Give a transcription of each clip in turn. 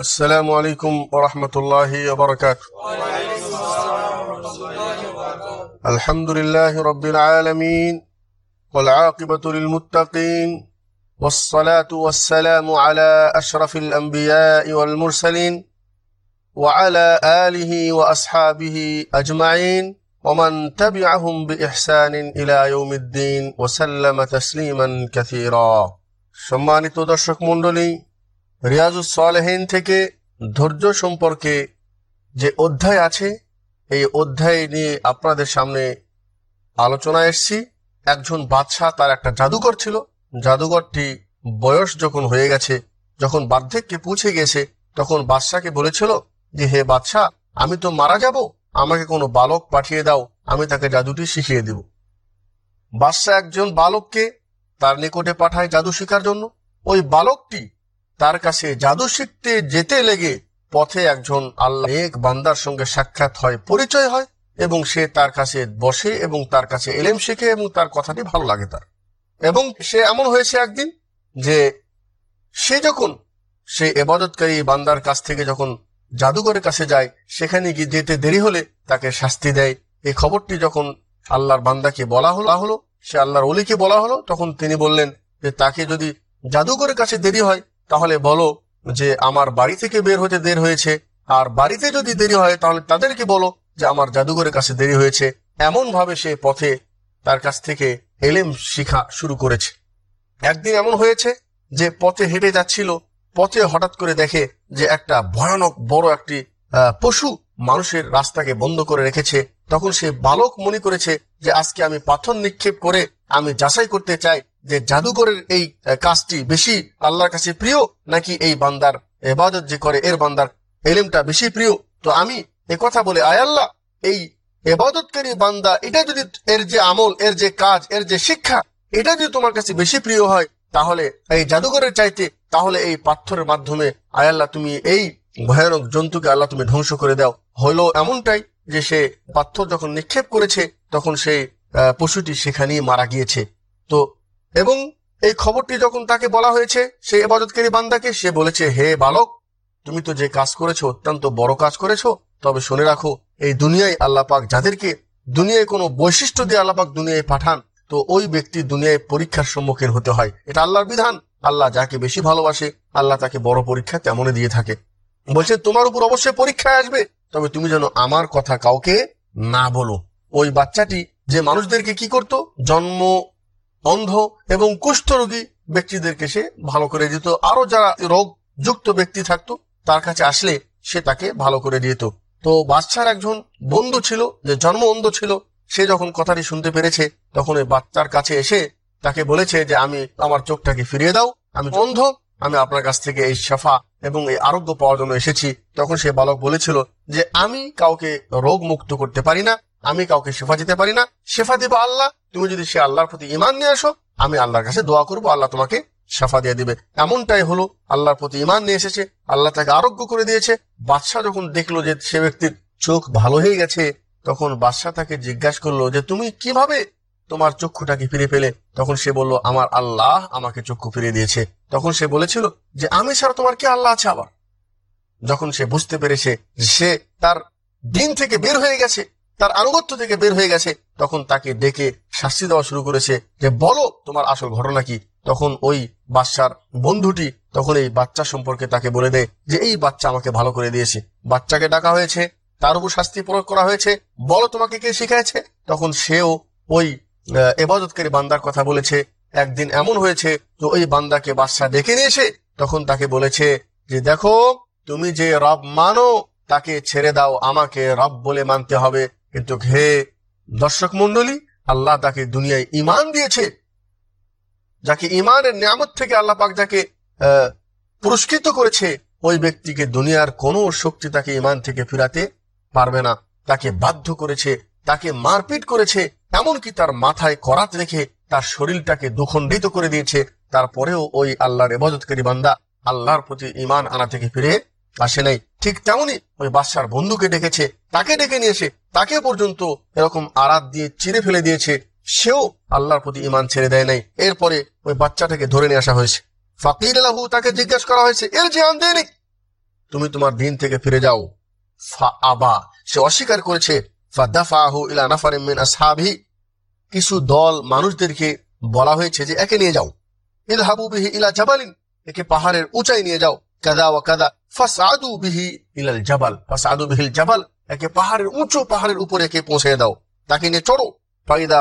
السلام عليكم ورحمة الله وبركاته الحمد لله رب العالمين والعاقبة للمتقين والصلاة والسلام على أشرف الأنبياء والمرسلين وعلى آله وأصحابه أجمعين ومن تبعهم بإحسان إلى يوم الدين وسلم تسليما كثيرا সম্মানিত দর্শক মণ্ডলী রিয়াজুস সালেহীন থেকে ধৈর্য সম্পর্কে যে অধ্যায় আছে, এই অধ্যায় নিয়ে আপনাদের সামনে আলোচনা এসছি। একজন বাদশাহ তার একটা জাদুঘর ছিল। জাদুঘরটি বয়স যখন হয়ে গেছে, যখন বার্ধক্যে পৌঁছে গেছে, তখন বাদশাকে বলেছিল যে, হে বাদশাহ, আমি তো মারা যাব। আমাকে কোনো বালক পাঠিয়ে দাও, আমি তাকে জাদুটি শিখিয়ে দিব। বাদশাহ একজন বালককে তার নিকটে পাঠায় জাদু শেখার জন্য। ওই বালকটি তার কাছে জাদু শিখতে যেতে লেগে পথে একজন আল্লাহ এক বান্দার সঙ্গে সাক্ষাৎ হয়, পরিচয় হয়, এবং সে তার কাছে বসে এবং তার কাছে এলেম শেখে এবং তার কথাটি ভালো লাগে তার। এবং সে এমন হয়েছে একদিন যে সে যখন সে এবাদতকারী বান্দার কাছ থেকে যখন জাদুঘরের কাছে যায়, সেখানে গিয়ে যেতে দেরি হলে তাকে শাস্তি দেয়। এই খবরটি যখন আল্লাহর বান্দাকে বলা হলো হলো, সে আল্লাহর অলিকে বলা হলো, তখন তিনি বললেন যে তাকে যদি জাদুঘরের কাছে দেরি হয় তাহলে বলো যে আমার বাড়ি থেকে বের হতে দেরি হয়েছে। আর বাড়িতে যদি দেরি হয়, তাহলে তাদেরকে বলো যে আমার জাদুঘরের কাছে দেরি হয়েছে। এমন ভাবে সে পথে তার কাছ থেকে এলেম শিখা শুরু করেছে। একদিন এমন হয়েছে যে পথে হেঁটে যাচ্ছিল, পথে হঠাৎ করে দেখে যে একটা ভয়ানক বড় একটি পশু মানুষের রাস্তাকে বন্ধ করে রেখেছে। তখন সে বালক মনে করেছে যে আজকে আমি পাথর নিক্ষেপ করে আমি যাচাই করতে চাই। যে জাদুঘরের এই কাজটি বেশি আল্লাহর কাছে প্রিয়, নাকি এই বান্দার এবাদত যে করে এর বান্দার এলেমটা বেশি প্রিয়? তো আমি এ কথা বলে, আয় আল্লাহ, এই এবাদতকারী বান্দা, এটা যদি এর যে আমল, এর যে কাজ, এর যে শিক্ষা, এটা যদি তোমার কাছে বেশি প্রিয় হয়, তাহলে এই জাদুঘরের চাইতে, তাহলে এই পাথরের মাধ্যমে, আয় আল্লাহ, তুমি এই ভয়ানক জন্তুকে আল্লাহ তুমি ধ্বংস করে দাও। হলো এমনটাই যে সে পাথর যখন নিক্ষেপ করেছে, তখন সেই পশুটি সেখানেই মারা গিয়েছে। তো এবং এই খবরটি যখন তাকে বলা হয়েছে, সে এবাদতকারী বান্দাকে, সে বলেছে, হে বালক, তুমি তো যে কাজ করেছ, অত্যন্ত বড় কাজ করেছ, তবে শুনে রাখো, এই দুনিয়ায় আল্লাহ পাক যাদেরকে দুনিয়ায় কোনো বৈশিষ্ট্য দিয়ে আল্লাহ পাক দুনিয়ায় পাঠান, তো ওই ব্যক্তি দুনিয়ায় পরীক্ষার সম্মুখীন হতে হয়। এটা আল্লাহর বিধান। আল্লাহ যাকে বেশি ভালোবাসে, আল্লাহ তাকে বড় পরীক্ষা তেমনই দিয়ে থাকে। বলছে, তোমার উপর অবশ্যই পরীক্ষায় আসবে, তবে তুমি যেন আমার কথা কাউকে না বলো। ওই বাচ্চাটি যে মানুষদেরকে কি করত? জন্ম অন্ধ এবং কুষ্ঠরোগী ব্যক্তিদেরকে সে ভালো করে দিত। আরও যারা রোগ যুক্ত ব্যক্তি থাকতো, তার কাছে আসলে সে তাকে ভালো করে দিত। তো বাচ্চার একজন বন্ধু ছিল, যে জন্ম অন্ধ ছিল, সে যখন কথাটি শুনতে পেরেছে, তখন ওই বাচ্চার কাছে এসে তাকে বলেছে যে, আমি আমার চোখটাকে ফিরিয়ে দাও, আমি অন্ধ, আমি আপনার কাছ থেকে এই সাফা এবং এই আরোগ্য পাওয়ার জন্য এসেছি। তখন সে বালক বলেছিল যে, আমি কাউকে রোগ মুক্ত করতে পারি না আমি কাউকে শেফা দিতে পারি না। শেফা দেবো আল্লাহ। তুমি যদি সে আল্লাহর প্রতি ইমান নিয়ে আসো, আমি আল্লাহর কাছে দোয়া করব, আল্লাহ তোমাকে সাফা দিয়ে দিবে। এমনটাই হলো, আল্লাহর প্রতি ইমান নিয়ে এসেছে, আল্লাহ তাকে আরোগ্য করে দিয়েছে। বাদশাহ যখন দেখল যে সে ব্যক্তির চোখ ভালো হয়ে গেছে, তখন বাদশাহ তাকে জিজ্ঞাসা করল যে, তুমি কীভাবে তোমার চক্ষুটাকে ফিরে পেলে? তখন সে বলল, আমার আল্লাহ আমাকে চক্ষু ফিরে দিয়েছে। তখন সে বলেছিল যে, আমি ছাড়া তোমার কি আল্লাহ আছে আবার? যখন সে বুঝতে পেরেছে সে তার দিন থেকে বের হয়ে গেছে তার আনুগত্য থেকে বের হয়ে গেছে। তখন তাকে ডেকে শাস্তি দেওয়া শুরু করেছে যে, বলো তোমার আসল ঘটনা কি? তখন ওই বাচ্চার বন্ধুটি তখন এই বাচ্চা সম্পর্কে তাকে বলে দেয় যে, এই বাচ্চা আমাকে ভালো করে দিয়েছে। বাচ্চাকে ডাকা হয়েছে, তার উপর শাস্তি প্রয়োগ করা হয়েছে। বলো তোমাকে কে শিখাইছে তখন সেও ওই এবাজতকারী বান্দার কথা বলেছে। একদিন এমন হয়েছে তো ওই বান্দাকে বাদশাহ ডেকে নিয়েছে তখন তাকে বলেছে যে, দেখো, তুমি যে রব মানো, তাকে ছেড়ে দাও, আমাকে রব বলে মানতে হবে। কিন্তু হে দর্শক মন্ডলী আল্লাহ তাকে দুনিয়ায় ইমান দিয়েছে। যাকে ইমানের নিয়ামত থেকে আল্লাহ পাক যাকে পুরস্কৃত করেছে, ওই ব্যক্তিকে দুনিয়ার কোনো শক্তি তাকে ইমান থেকে ফিরাতে পারবে না। তাকে বাধ্য করেছে, তাকে মারপিট করেছে, এমনকি তার মাথায় করাত রেখে তার শরীরটাকে দুখণ্ডিত করে দিয়েছে। তারপরেও ওই আল্লাহর এবাদতকারী বান্দা আল্লাহর প্রতি ইমান আনা থেকে ফিরে আসে নাই। ঠিক তেমনি ওই বাদশার বন্ধুকে ডেকেছে, তাকে ডেকে নিয়েছে তাকে পর্যন্ত এরকম আরাত দিয়ে চিরে ফেলে দিয়েছে। সেও আল্লাহর প্রতি ইমান ছেড়ে দেয় নাই। এরপরে ওই বাচ্চাটাকে ধরে নিয়ে আসা হয়েছে। ফাকির আলাহু তাকে জিজ্ঞাসা করা হয়েছে, এর আন দেয়নি? তুমি তোমার দিন থেকে ফিরে যাও। ফা আবা। সে অস্বীকার করেছে ইলা কিছু দল মানুষদেরকে বলা হয়েছে যে, একে নিয়ে যাও। ইদহাবু বিহি ইলা জাবালিন। একে পাহাড়ের উঁচাই নিয়ে যাও। কাদা ওয়া কাদা বিহি ইলাল জাবাল বিহিল জাবাল, একে পাহাড়ের, উঁচু পাহাড়ের উপরে একে পৌঁছে দাও, তাকে নিয়ে চড়ো। ফাইদা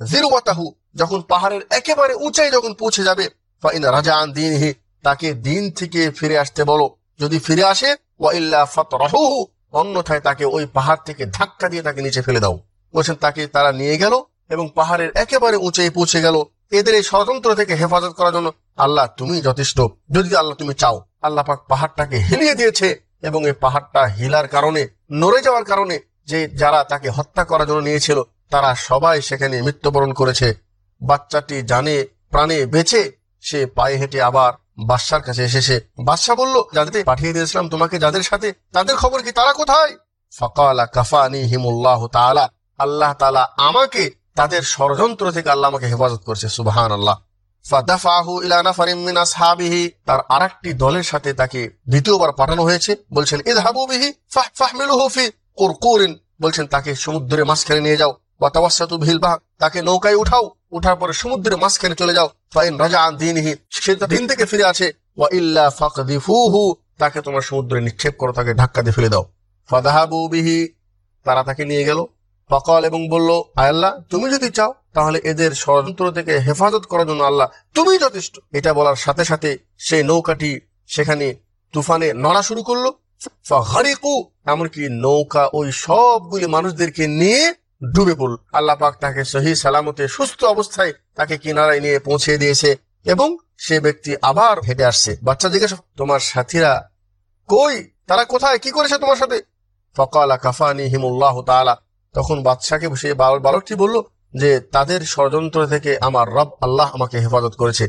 জিরওয়াতাহু, যখন পাহাড়ের একেবারে উঁচাই যখন পৌঁছে যাবে ফাইনা রাজাআন দীনহি, তাকে দিন থেকে ফিরে আসতে বলো। যদি ফিরে আসে, ওয়া ইল্লা ফাতরাহুহু অন্যথায় তাকে ওই পাহাড় থেকে ধাক্কা দিয়ে তাকে নিচে ফেলে দাও। বলছেন, তাকে তারা নিয়ে গেল এবং পাহাড়ের একেবারে উঁচাই পৌঁছে গেল। এদের এই ষড়যন্ত্র থেকে হেফাজত করার জন্য আল্লাহ তুমি যথেষ্ট। যদি আল্লাহ তুমি চাও, আল্লাহ পাক পাহাড়টাকে হিলিয়ে দিয়েছে এবং এই পাহাড়টা হিলার কারণে, নড়ে যাওয়ার কারণে যে যারা তাকে হত্যা করার জন্য নিয়েছিল, তারা সবাই সেখানে মৃত্যুবরণ করেছে। বাচ্চাটি জানে, প্রাণে বেঁচে, সে পায়ে হেঁটে আবার বাদশার কাছে এসেছে। বাদশাহ বলল যাদের পাঠিয়ে দিয়েছিলাম তোমাকে, যাদের সাথে, তাদের খবর কি? তারা কোথায়? ফকালা কাফানি হিমুল্লাহ তাআলা। আল্লাহ তাআলা আমাকে, তাদের ষড়যন্ত্র থেকে আল্লাহ আমাকে হেফাজত করছে সুবহান আল্লাহ দলের সাথে তাকে দ্বিতীয়বার পাঠানো হয়েছে। বলছেন বলছেন, তাকে মাঝখানে নিয়ে যাও। বিহিল বাহর। তাকে নৌকায় উঠাও। উঠার পরে সমুদ্রের মাঝখানে চলে যাও। ফাইন রাজা আন দিনহি। সে দিন থেকে ফিরে আছে ওয়া ইল্লা ফাকদিফুহু। তাকে তোমার সমুদ্রে নিক্ষেপ করো, তাকে ধাক্কা দিয়ে ফেলে দাও। ফাদাহাবু বিহি। তারা তাকে নিয়ে গেল। ফকল এবং বলল আল্লাহ, তুমি যদি চাও, তাহলে এদের ষড়যন্ত্র থেকে হেফাজত করার জন্য আল্লাহ, তুমি যথেষ্ট। এটা বলার সাথে সাথে সেই নৌকাটি সেখানে তুফানে নড়া শুরু করল। এমনকি নৌকা ওই সবগুলি মানুষদেরকে নিয়ে ডুবে পড়ল। আল্লাহ পাক তাকে সহি সালামতে সুস্থ অবস্থায় তাকে কিনারায় নিয়ে পৌঁছে দিয়েছে এবং সে ব্যক্তি আবার হেঁটে আসছে। বাচ্চা জিজ্ঞেস, তোমার সাথীরা কই? তারা কোথায়? কি করেছে তোমার সাথে? ফকালা কাফানি হিমুল্লাহ তাআলা তখন বাদশাকে সে বালকটি বলল যে, তাদের ষড়যন্ত্র থেকে আমার রব আল্লাহ আমাকে হেফাজত করেছে।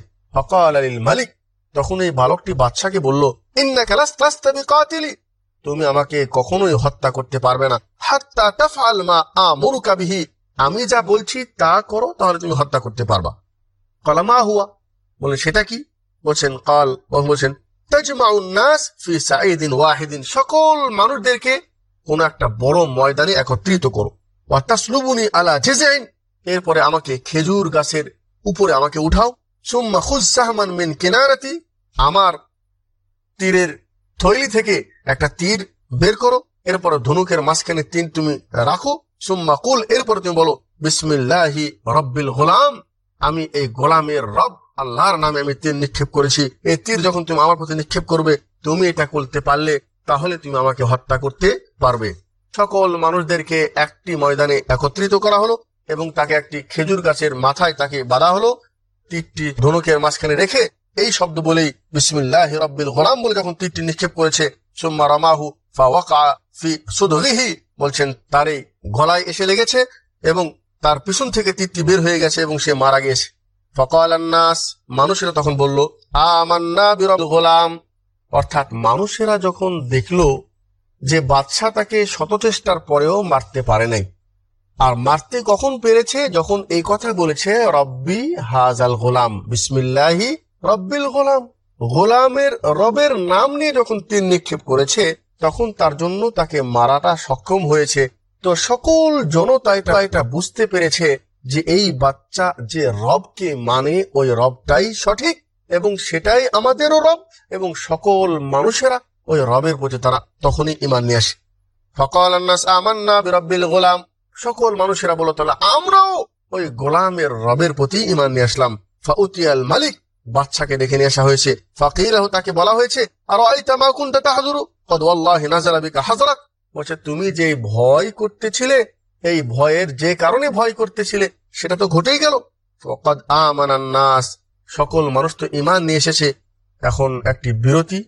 মালিক। তখন এই বালকটি বাদশাকে বলল বিকাতিলি। তুমি আমাকে কখনোই হত্যা করতে পারবে না। হাত্তা আমি যা বলছি তা করো, তাহলে তুমি হত্যা করতে পারবা। কলা মা হুয়া। বলেন সেটা কি? বলছেন, কাল বলছেন, তাজমাউন ফি সাইদিন ওয়াহিদিন। সকল মানুষদেরকে কোন একটা বড় ময়দানে একত্রিত করো। ওয়াতাসলুবুনি আলা জেজাইন, এরপরে আমাকে খেজুর গাছের উপরে আমাকে উঠাও। সুম্মা খুজ সাহমান মিন কিনারাতি, আমার তীরের থৈলি থেকে একটা তীর বের করো। এরপরে ধনুকের মাঝখানে তিন তুমি রাখো। সুম্মা কুল, এরপরে তুমি বলো, বিসমিল্লাহি রব্বিল গোলাম, আমি এই গোলামের রব, আল্লাহর নামে আমি তীর নিক্ষেপ করেছি। এই তীর যখন তুমি আমার প্রতি নিক্ষেপ করবে, তুমি এটা করতে পারলে, তাহলে তুমি আমাকে হত্যা করতে পারবে। সকল মানুষদেরকে একটি ময়দানে একত্রিত করা হলো এবং তাকে একটি খেজুর গাছের মাথায় তাকে বাঁধা হলো। তীরটি ধনুকের মাঝখানে রেখে এই শব্দ বলেই বিসমিল্লাহ রব্বিল গোলাম বলে যখন তীরটি নিক্ষেপ করেছে, সুম্মা রামাহু বলছেন, তার এই গলায় এসে লেগেছে এবং তার পিছন থেকে তীরটি বের হয়ে গেছে এবং সে মারা গেছে। ফকাল নাস মানুষেরা তখন বলল, আমান্না বিরব গোলাম। অর্থাৎ মানুষেরা যখন দেখল যে বাদশা তাকে শতচেষ্টার পরেও মারতে পারে নাই। আর মারতে কখন পেরেছে? যখন এই কথা বলেছে, রব্বি হাজাল গোলাম, বিসমিল্লাহি রব্বিল গোলাম। গোলামের রবের নাম নিয়ে যখন তীর নিক্ষেপ করেছে, তখন তার জন্য তাকে মারাটা সক্ষম হয়েছে। তো সকল জনতা এটা এটা বুঝতে পেরেছে যে এই বাচ্চা যে রবকে মানে ওই রবটাই সঠিক এবং সেটাই আমাদেরও রব এবং সকল মানুষেরা ওই রবের প্রতি তারা তখনই ইমান নিয়ে আসে। ফকল আন্নাস গোলাম। সকল মানুষেরা বলো তাহলে আমরাও ওই গোলামের রবের প্রতি ইমান নিয়ে আসলাম। ফাউতিয়াল মালিক বাচ্চাকে ডেকে নিয়ে আসা হয়েছে। ফাকিরাহ তাকে বলা হয়েছে আর বলছে, তুমি যে ভয় করতেছিলে, এই ভয়ের যে কারণে ভয় করতেছিলে, সেটা তো ঘটেই গেল। সকল মানুষ তো ইমান নিয়ে এসেছে। এখন একটি বিরতি।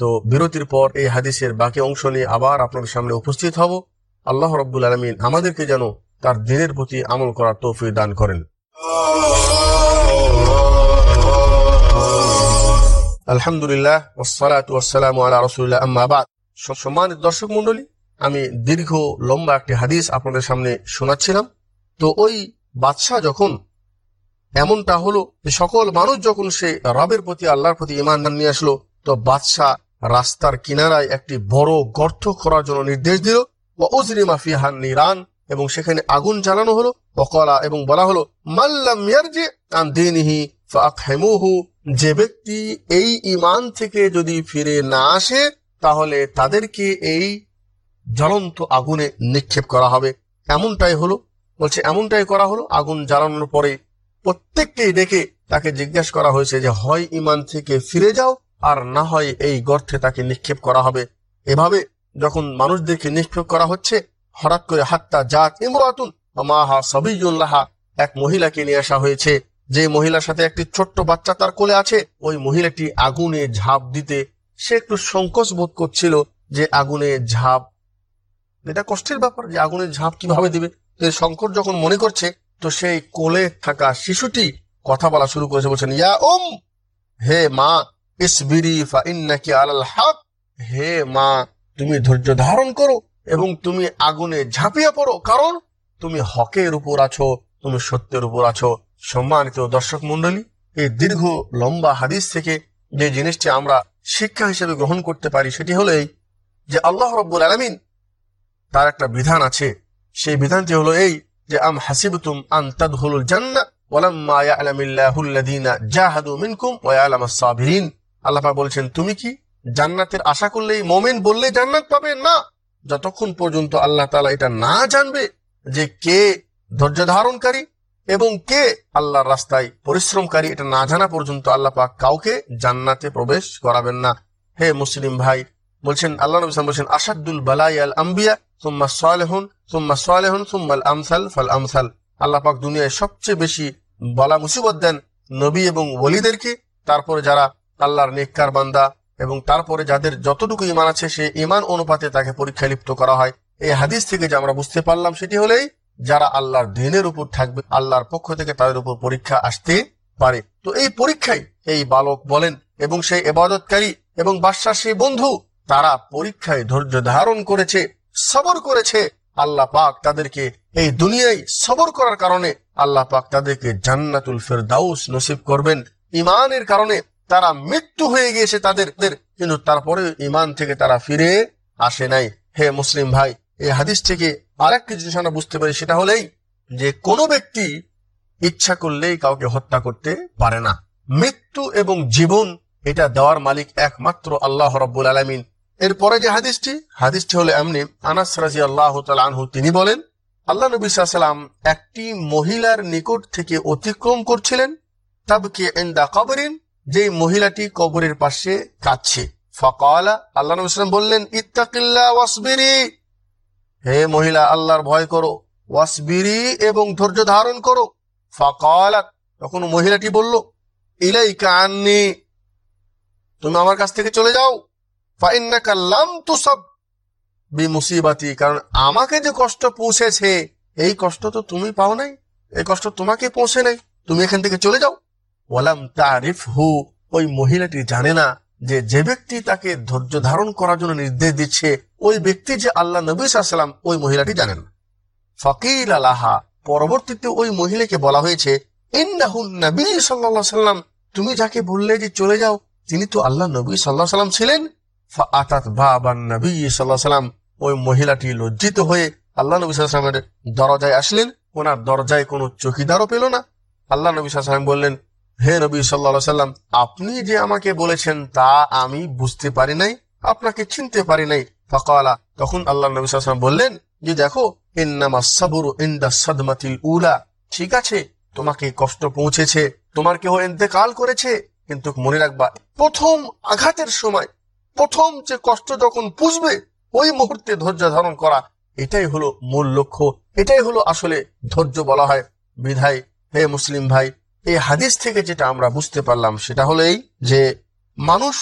তো বিরতির পর এই হাদিসের বাকি অংশ নিয়ে আবার আপনাদের সামনে উপস্থিত হব। আল্লাহ রব্বুল আলমিন আমাদেরকে যেন তার দিনের প্রতি আমল করার তৌফিক দান করেন। আলহামদুলিল্লাহ ওসালাত ওয়াসালাম আলা রসুল্লাহ আম্মাবাদ সম্মানিত দর্শক মন্ডলী আমি দীর্ঘ লম্বা একটি হাদিস আপনাদের সামনে শোনাচ্ছিলাম। তো ওই বাদশাহ যখন এমনটা হলো সকল মানুষ যখন সে রবের প্রতি, আল্লাহর প্রতি ইমান নিয়ে আসলো, তো বাদশাহ রাস্তার কিনারায় একটি বড় গর্ত করার জন্য নির্দেশ দিল। নিরান। এবং সেখানে আগুন জ্বালানো হলো। বকলা এবং বলা হলো যে ব্যক্তি এই ইমান থেকে যদি ফিরে না আসে, তাহলে তাদেরকে এই জ্বলন্ত আগুনে নিক্ষেপ করা হবে। এমনটাই হলো, বলছে, এমনটাই করা হলো। আগুন জ্বালানোর পরে প্রত্যেককেই ডেকে তাকে জিজ্ঞাসা করা হয়েছে যে, হয় ইমান থেকে ফিরে যাও আর না হয় এই গর্তে তাকে নিক্ষেপ করা হবে। এভাবে যখন মানুষদেরকে নিক্ষেপ করা হচ্ছে, হঠাৎ করে হাত্তা জাত ইমরাতুন মাহা সবিজুল্লাহা এক মহিলাকে নিয়ে আসা হয়েছে। যে মহিলার সাথে একটি ছোট্ট বাচ্চা তার কোলে আছে, ওই মহিলাটি আগুনে ঝাঁপ দিতে সে একটু সংকোচ বোধ করছিল যে আগুনে ঝাঁপ। এটা কষ্টের ব্যাপার যে আগুনের ঝাঁপ কীভাবে দিবে? শঙ্কর যখন মনে করছে, তো সেই কোলে থাকা শিশুটি কথা বলা শুরু করেছে বলছেন ইয়া ওম হে মা ইসবিরি ফা ইন্নাকি আলাল হক। হে মা, তুমি ধৈর্য ধারণ করো এবং তুমি আগুনে ঝাঁপিয়ে পড়ো, কারণ তুমি হকের উপর আছো, তুমি সত্যের উপর আছো। সম্মানিত দর্শক মন্ডলী এই দীর্ঘ, লম্বা হাদিস থেকে যে জিনিসটি আমরা শিক্ষা হিসেবে গ্রহণ করতে পারি, সেটি হলো এই যে আল্লাহ রব্বুল আলমিন তার একটা বিধান আছে। সেই বিধানটি হলো এই যে, আম হাসিবতুম জাহাদু মিনকুম ওয়া সাবিরিন। আল্লাহ পাক বলেছেন, তুমি কি জান্নাতের আশা করলেই মোমেন বললে জান্নাত পাবে? না। যতক্ষণ পর্যন্ত আল্লাহ তাআলা এটা না জানবে যে কে ধৈর্য ধারণকারী এবং কে আল্লাহর রাস্তায় পরিশ্রমকারী, এটা না জানা পর্যন্ত আল্লাহ পাক কাউকে জান্নাতে প্রবেশ করাবেন না। হে মুসলিম ভাই, বলছেন, আল্লাহ নবী বলছেন আসাদুল বালাই আল আম্বিয়া, সুম্মা সালেহুন সুম্মা সালেহুন, সুম্মাল আমসাল ফাল আমসাল। আল্লাহ পাক দুনিয়ায় সবচেয়ে বেশি বলা মুসিবত দেন নবী এবং ওলিদেরকে। তারপরে যারা আল্লাহর নেককার বান্দা এবং তারপরে যাদের যতটুকু ইমান আছে সে ইমান অনুপাতে তাকে পরীক্ষায় লিপ্ত করা হয়। এই হাদিস থেকে যে আমরা বুঝতে পারলাম, সেটি হলেই যারা আল্লাহর দিনের উপর থাকবে, আল্লাহর পক্ষ থেকে তাদের উপর পরীক্ষা আসতে পারে। তো এই পরীক্ষায় এই বালক বলেন, এবং সেই এবাদতকারী এবং বাদশাহ সেই বন্ধু, তারা পরীক্ষায় ধৈর্য ধারণ করেছে, সবর করেছে। আল্লাহ পাক তাদেরকে এই দুনিয়ায় সবর করার কারণে আল্লাহ পাক তাদেরকে জান্নাতুল ফেরদাউস নসিব করবেন। ইমানের কারণে তারা মৃত্যু হয়ে গিয়েছে তাদের কিন্তু তারপরে ইমান থেকে তারা ফিরে আসে নাই। হে মুসলিম ভাই, এই হাদিস থেকে আরেকটি জিনিস আমরা বুঝতে পারি, সেটা হলেই যে কোনো ব্যক্তি ইচ্ছা করলেই কাউকে হত্যা করতে পারে না। মৃত্যু এবং জীবন এটা দেওয়ার মালিক একমাত্র আল্লাহ রব্বুল আলমিন। এরপরে যে হাদিসটি হাদিসটি হলো এমনি, আনাস রাজি আল্লাহ আনহু, তিনি বলেন, আল্লাহ নবী সাল্লাম একটি মহিলার নিকট থেকে অতিক্রম করছিলেন তাবকে এন্দা কবরিন যে মহিলাটি কবরের পাশে কাঁদছে। ফকালা আল্লাহ নবী সাল্লাম বললেন, ইত্তাকিল্লা ওয়াসবিরি। হে মহিলা, আল্লাহর ভয় করো। ওয়াসবিরি এবং ধৈর্য ধারণ করো। ফকালাত তখন মহিলাটি বলল ইলাই কান্নি তুমি আমার কাছ থেকে চলে যাও। লাম তুসাব বিমুসিবাতি। কারণ আমাকে যে কষ্ট পৌঁছেছে, এই কষ্ট তো তুমি পাও নাই। এই কষ্ট তোমাকে পৌঁছে নাই। তুমি এখান থেকে চলে যাও। ওয়ালাম তারিফ হু ওই মহিলাটি জানে না যে যে ব্যক্তি তাকে ধৈর্য ধারণ করার জন্য নির্দেশ দিচ্ছে, ওই ব্যক্তি যে আল্লাহ নবী সাল্লাম ওই মহিলাটি জানেন ফকির আলাহা পরবর্তীতে ওই মহিলাকে বলা হয়েছে তুমি যাকে বললে যে চলে যাও, তিনি তো আল্লাহ নবী সাল্লাহ সাল্লাম ছিলেন? আতাত নবী সাল্লাহ সাল্লাম ওই মহিলাটি লজ্জিত হয়ে আল্লাহ নবী সাল্লামের দরজায় আসলেন। ওনার দরজায় কোনো চকিদারও পেল না। আল্লাহ নবী সাল্লাম বললেন হে নবী সাল্লা সাল্লাম আপনি যে আমাকে বলেছেন তা আমি বুঝতে পারি নাই, আপনাকে চিনতে পারি নাই। ফকালা, তখন আল্লাহ নবী সাল্লাম বললেন, যে দেখো ঠিক আছে, তোমাকে কষ্ট পৌঁছেছে, তোমার কেউ এতেকাল করেছে, কিন্তু মনে রাখবা, প্রথম আঘাতের সময়, প্রথম যে কষ্ট যখন পুষবে, ওই মুহূর্তে ধৈর্য ধারণ করা, এটাই হলো মূল লক্ষ্য, এটাই হলো আসলে ধৈর্য বলা হয়। বিধায়, হে মুসলিম ভাই এই হাদিস থেকে যেটা আমরা বুঝতে পারলাম, সেটা হলেই যে মানুষ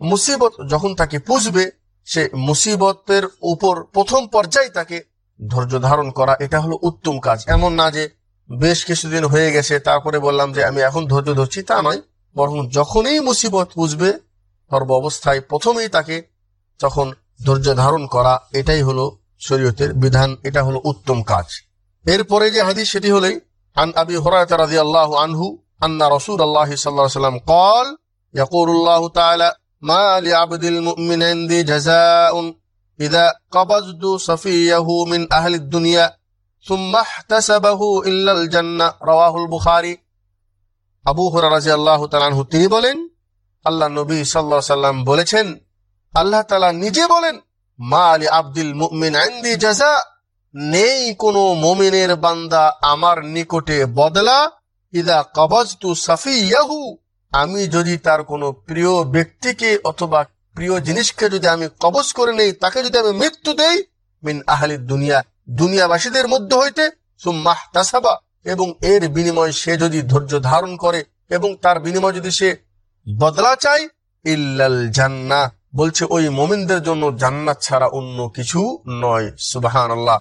মুসিবত যখন তাকে পুষবে, সে মুসিবতের উপর প্রথম পর্যায়ে তাকে ধৈর্য ধারণ করা, এটা হলো উত্তম কাজ। এমন না যে বেশ কিছুদিন হয়ে গেছে, তারপরে বললাম যে আমি এখন ধৈর্য ধরছি, তা নয়। বরং যখনই মুসিবত বুঝবে সর্ব অবস্থায় প্রথমেই তাকে তখন ধৈর্য ধারণ করা, এটাই হলো শরীয়তের বিধান, এটা হলো উত্তম কাজ। এরপরে যে হাদিস, সেটি হলেই عن أبي هريرة رضي الله عنه أن رسول الله صلى الله عليه وسلم قال يقول الله تعالى মা লিআবদিল মুমিন ইনদি জাযাউন ইযা কবাজতু সাফিয়াহু মিন আহলিদ দুনিয়া সুম্মা ইহতাসাবাহু ইল্লাল জান্নাহ রাওয়াহুল বুখারী আবু হুরায়রা রাদিয়াল্লাহু তাআলা আনহু তিনি বলেন আল্লাহ নবী সাল্লাল্লাহু আলাইহি সাল্লাম বলেছেন আল্লাহ তাআলা নিজে বলেন মা আলি আব্দুল মুমিন ইনদি জাযা নেই কোনো মুমিনের বান্দা আমার নিকটে বদলা। ইদা কবজতু সাফিয়াহু। আমি যদি তার কোনো প্রিয় ব্যক্তিকে অথবা প্রিয় জিনিসকে যদি আমি কবজ করে নেই, তাকে যদি আমি মৃত্যু দেই, মিন আহলি দুনিয়া, দুনিয়াবাসীদের মধ্যে হইতে সুম্মাহ তাসাবা এবং এর বিনিময়ে সে যদি ধৈর্য ধারণ করে এবং তার বিনিময়ে যদি সে বদলা চায়, ইল্লাল জান্না বলছে, ওই মোমিনদের জন্য জান্নাত ছাড়া অন্য কিছু নয়। সুবাহান আল্লাহ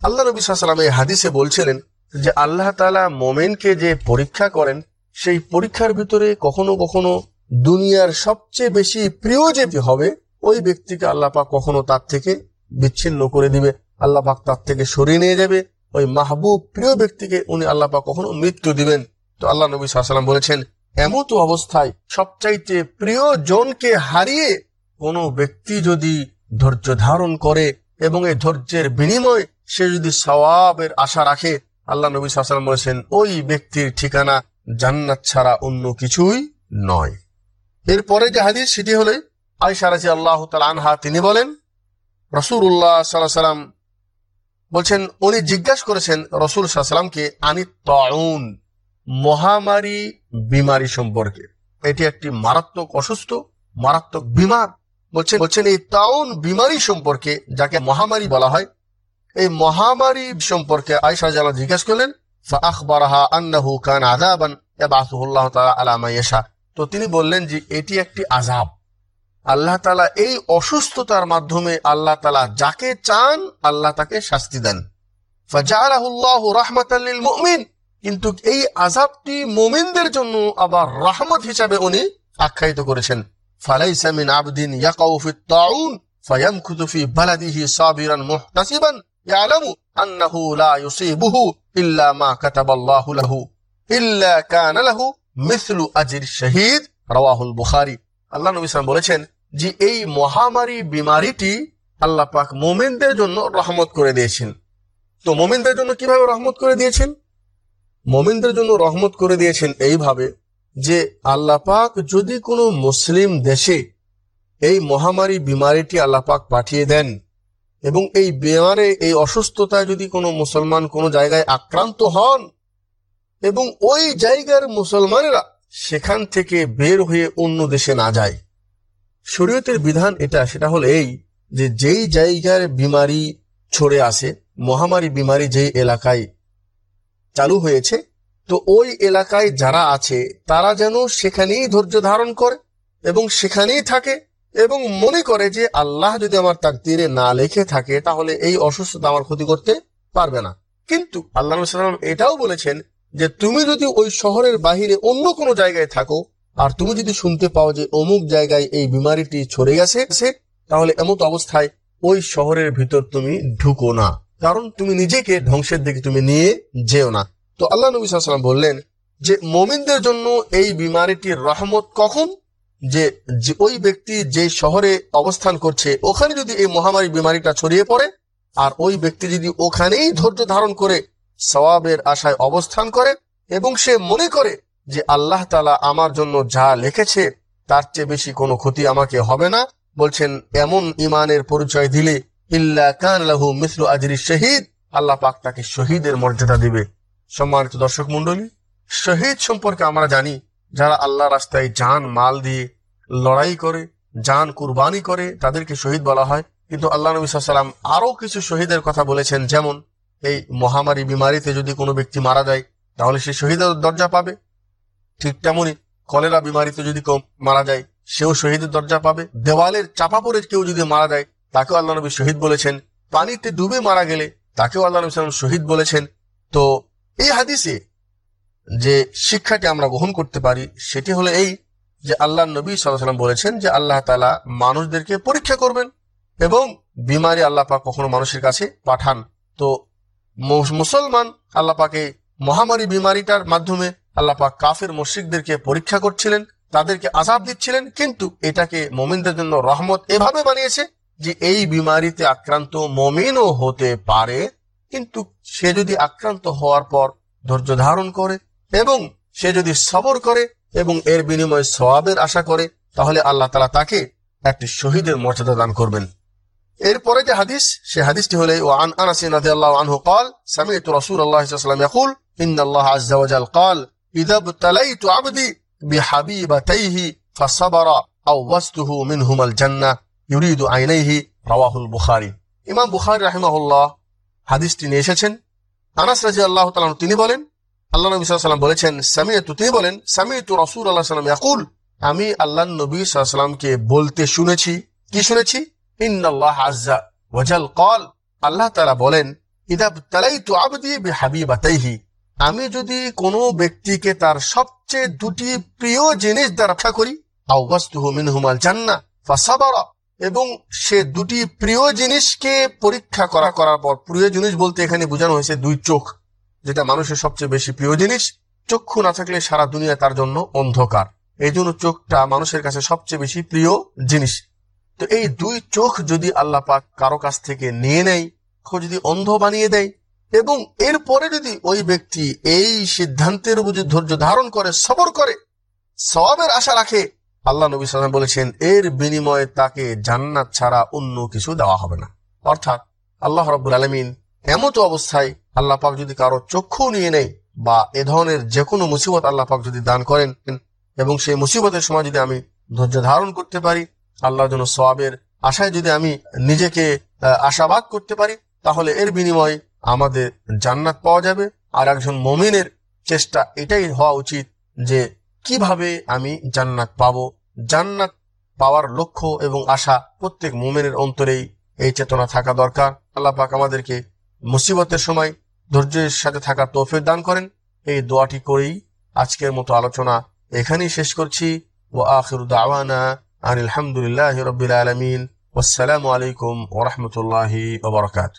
আল্লাহ নবী সাল্লাম এই হাদিসে বলছিলেন যে আল্লাহ তালা মোমেনকে যে পরীক্ষা করেন, সেই পরীক্ষার ভিতরে কখনো কখনো দুনিয়ার সবচেয়ে বেশি প্রিয় যে হবে, ওই ব্যক্তিকে আল্লাহ পাক কখনো তার থেকে বিচ্ছিন্ন করে দিবে। আল্লাহ পাক তার থেকে সরিয়ে নিয়ে যাবে। ওই মাহবুব প্রিয় ব্যক্তিকে উনি আল্লাহ পাক কখনো মৃত্যু দিবেন। তো আল্লাহ নবী সাল্লাম বলেছেন, এমতো অবস্থায় সবচাইতে প্রিয় জনকে হারিয়ে কোনো ব্যক্তি যদি ধৈর্য ধারণ করে এবং এই ধৈর্যের বিনিময় সে যদি সওয়াবের আশা রাখে, আল্লাহ নবী সাল্লাম বলেছেন, ওই ব্যক্তির ঠিকানা জান্নাত ছাড়া অন্য কিছুই নয়। এরপরে যে হাদিস, সেটি হলে আয়সা আল্লাহ আনহা, তিনি বলেন রসুল্লাহ সাল্লাহ সাল্লাম বলছেন, উনি জিজ্ঞাসা করেছেন রসুল সাল্লামকে আনি তাউন? মহামারী বিমারি সম্পর্কে। এটি একটি মারাত্মক অসুস্থ, মারাত্মক বিমার। বলছেন বলছেন, এই তাউন বিমারি সম্পর্কে, যাকে মহামারী বলা হয় এই মহামারী সম্পর্কে আয়সা জালা জিজ্ঞাসা করলেন তো তিনি বললেন যে, এটি একটি আযাব। আল্লাহ তাআলা এই অসুস্থতার মাধ্যমে আল্লাহ তাআলা যাকে চান, আল্লাহ তাকে শাস্তি দেন। কিন্তু এই আযাবটি মুমিনদের জন্য আবার রহমত হিসাবে উনি আখ্যায়িত করেছেন। ফালাইসা মিন আবদিন তাউন ফায়ামকুতু বালাদিহি সাবিরান মুহতাসিবান। বলেছেন যে এই মহামারী, বিমারিটি আল্লাহ পাক মোমেনদের জন্য রহমত করে দিয়েছেন। তো মোমেনদের জন্য কীভাবে রহমত করে দিয়েছেন? মোমেনদের জন্য রহমত করে দিয়েছেন এইভাবে যে আল্লাহ পাক যদি কোনো মুসলিম দেশে এই মহামারী, বিমারিটি আল্লাহ পাক পাঠিয়ে দেন এবং এই বেমারে, এই অসুস্থতায় যদি কোনো মুসলমান কোনো জায়গায় আক্রান্ত হন, এবং ওই জায়গার মুসলমানেরা সেখান থেকে বের হয়ে অন্য দেশে না যায়। শরীয়তের বিধান এটা, সেটা হলো এই যে যেই জায়গার বিমারি ছড়ে আসে মহামারী বিমারি যেই এলাকায় চালু হয়েছে, তো ওই এলাকায় যারা আছে, তারা যেন সেখানেই ধৈর্য ধারণ করে এবং সেখানেই থাকে। এবং মনে করে যে আল্লাহ যদি আমার তাকদিরে না লেখে থাকে, তাহলে এই অসুস্থতা আমার ক্ষতি করতে পারবে না। কিন্তু আল্লাহ সাল্লাম এটাও বলেছেন যে তুমি যদি ওই শহরের বাহিরে অন্য কোনো জায়গায় থাকো, আর তুমি যদি শুনতে পাও যে অমুক জায়গায় এই বিমারিটি ছড়ে গেছে, তাহলে এমত অবস্থায় ওই শহরের ভিতর তুমি ঢুকো না। কারণ তুমি নিজেকে ধ্বংসের দিকে তুমি নিয়ে যেও না। তো আল্লাহ নবী সাল্লাম বললেন যে, মোমিনদের জন্য এই বিমারিটির রহমত কখন? যে ওই ব্যক্তি যে শহরে অবস্থান করছে, ওখানে যদি এই মহামারী বিমারিটা ছড়িয়ে পড়ে, আর ওই ব্যক্তি যদি ওখানেই ধৈর্য ধারণ করে সওয়াবের আশায় অবস্থান করে, এবং সে মনে করে যে আল্লাহ তালা আমার জন্য যা লিখেছে, তার চেয়ে বেশি কোনো ক্ষতি আমাকে হবে না, বলছেন, এমন ইমানের পরিচয় দিলে শহীদ আল্লাহ পাক তাকে শহীদের মর্যাদা দিবে। সম্মানিত দর্শক মন্ডলী শহীদ সম্পর্কে আমরা জানি যারা আল্লাহ রাস্তায় জান, মাল দিয়ে লড়াই করে, জান, কুরবানি করে, তাদেরকে শহীদ বলা হয়। কিন্তু আল্লাহ নবী সাল্লাম আরও কিছু শহীদের কথা বলেছেন। যেমন, এই মহামারী বিমারিতে যদি কোনো ব্যক্তি মারা যায়, তাহলে সে শহীদের দরজা পাবে। ঠিক তেমনই কলেরা বিমারিতে যদি কেউ মারা যায়, সেও শহীদের দরজা পাবে। দেওয়ালের চাপা পড়ে কেউ যদি মারা যায়, তাকেও আল্লাহ নবী শহীদ বলেছেন। পানিতে ডুবে মারা গেলে তাকেও আল্লাহ নবী সাল্লাম শহীদ বলেছেন। তো এই হাদিসে যে শিক্ষাটি আমরা গ্রহণ করতে পারি, সেটি হলো এই যে আল্লাহ নবী সাল্লাম বলেছেন যে আল্লাহ তালা মানুষদেরকে পরীক্ষা করবেন এবং বিমারি আল্লাহ পাক কখনো মানুষের কাছে পাঠান। তো মুসলমান আল্লাহ পাকে মহামারী বিমারিটার মাধ্যমে আল্লাহ পাক কাফের মসজিদদেরকে পরীক্ষা করছিলেন, তাদেরকে আজাব দিচ্ছিলেন, কিন্তু এটাকে মমিনদের জন্য রহমত এভাবে বানিয়েছে যে এই বিমারিতে আক্রান্ত মমিনও হতে পারে, কিন্তু সে যদি আক্রান্ত হওয়ার পর ধৈর্য ধারণ করে এবং সে যদি সবর করে এবং এর বিনিময়ে সওয়াবের আশা করে তাহলে আল্লাহ তালা তাকে একটি শহীদের মর্যাদা দান করবেন এরপরে যে হাদিস সে হাদিসটি হলে وعن انس رضي الله عنه قال سمعت رسول الله صلى الله عليه وسلم يقول ان الله عز وجل قال اذا ابتليت عبدي بحبيبتيه فصبر اوسته منهما الجنه يريد عينيه رواه البخاري ইমাম বুখারী রাহিমাহুল্লাহ হাদিসটি নিয়ে এসেছেন আনাস রাদিয়াল্লাহু তাআলা তিনি বলেন আল্লাহ নবী ওয়াসাল্লাম বলেছেন সামিয়াতু তিনি বলেন সামিয়াতু রাসূলুল্লাহ সাল্লাল্লাহু আলাইহি ইয়াকুল। আমি আল্লাহর নবী ওয়াসাল্লামকে বলতে শুনেছি। কি শুনেছি? আল্লাহ আমি যদি কোনো ব্যক্তিকে তার সবচেয়ে দুটি প্রিয় জিনিস করি এবং সে দুটি প্রিয় জিনিসকে পরীক্ষা করা, করার পর প্রিয় জিনিস বলতে এখানে বোঝানো হয়েছে দুই চোখ। যেটা মানুষের সবচেয়ে বেশি প্রিয় জিনিস, চক্ষু না থাকলে সারা দুনিয়া তার জন্য অন্ধকার। এই জন্য চোখটা মানুষের কাছে সবচেয়ে বেশি প্রিয় জিনিস। তো এই দুই চোখ যদি আল্লাহ পাক কারও কাছ থেকে নিয়ে নেয় যদি অন্ধ বানিয়ে দেয়, এবং এরপরে যদি ওই ব্যক্তি এই সিদ্ধান্তের উপর ধৈর্য ধারণ করে, সবর করে সবের আশা রাখে, আল্লাহ নবী সাল্লাম বলেছেন, এর বিনিময়ে তাকে জান্নাত ছাড়া অন্য কিছু দেওয়া হবে না। অর্থাৎ আল্লাহ রব্বুল আলমিন এমত অবস্থায় আল্লাহ পাক যদি কারও চক্ষু নিয়ে নেয় বা এ ধরনের যে কোনো মুসিবত আল্লাহ পাক যদি দান করেন, এবং সেই মুসিবতের সময় যদি আমি ধৈর্য ধারণ করতে পারি, আল্লাহর জন্য সবাবের আশায় যদি আমি নিজেকে আশাবাদ করতে পারি, তাহলে এর বিনিময়ে আমাদের জান্নাত পাওয়া যাবে। আর একজন মমিনের চেষ্টা এটাই হওয়া উচিত যে কীভাবে আমি জান্নাত পাবো। জান্নাত পাওয়ার লক্ষ্য এবং আশা প্রত্যেক মোমেনের অন্তরেই এই চেতনা থাকা দরকার। আল্লাহ পাক আমাদেরকে মুসিবতের সময় ধৈর্যের সাথে থাকার তৌফিক দান করেন। এই দোয়াটি করেই আজকের মতো আলোচনা এখানেই শেষ করছি। ও আখির দাওয়ানা আনিল হামদুলিল্লাহ রবিল আলমিন। আসসালামু আলাইকুম ওরহমতুল্লাহি ওবরকাত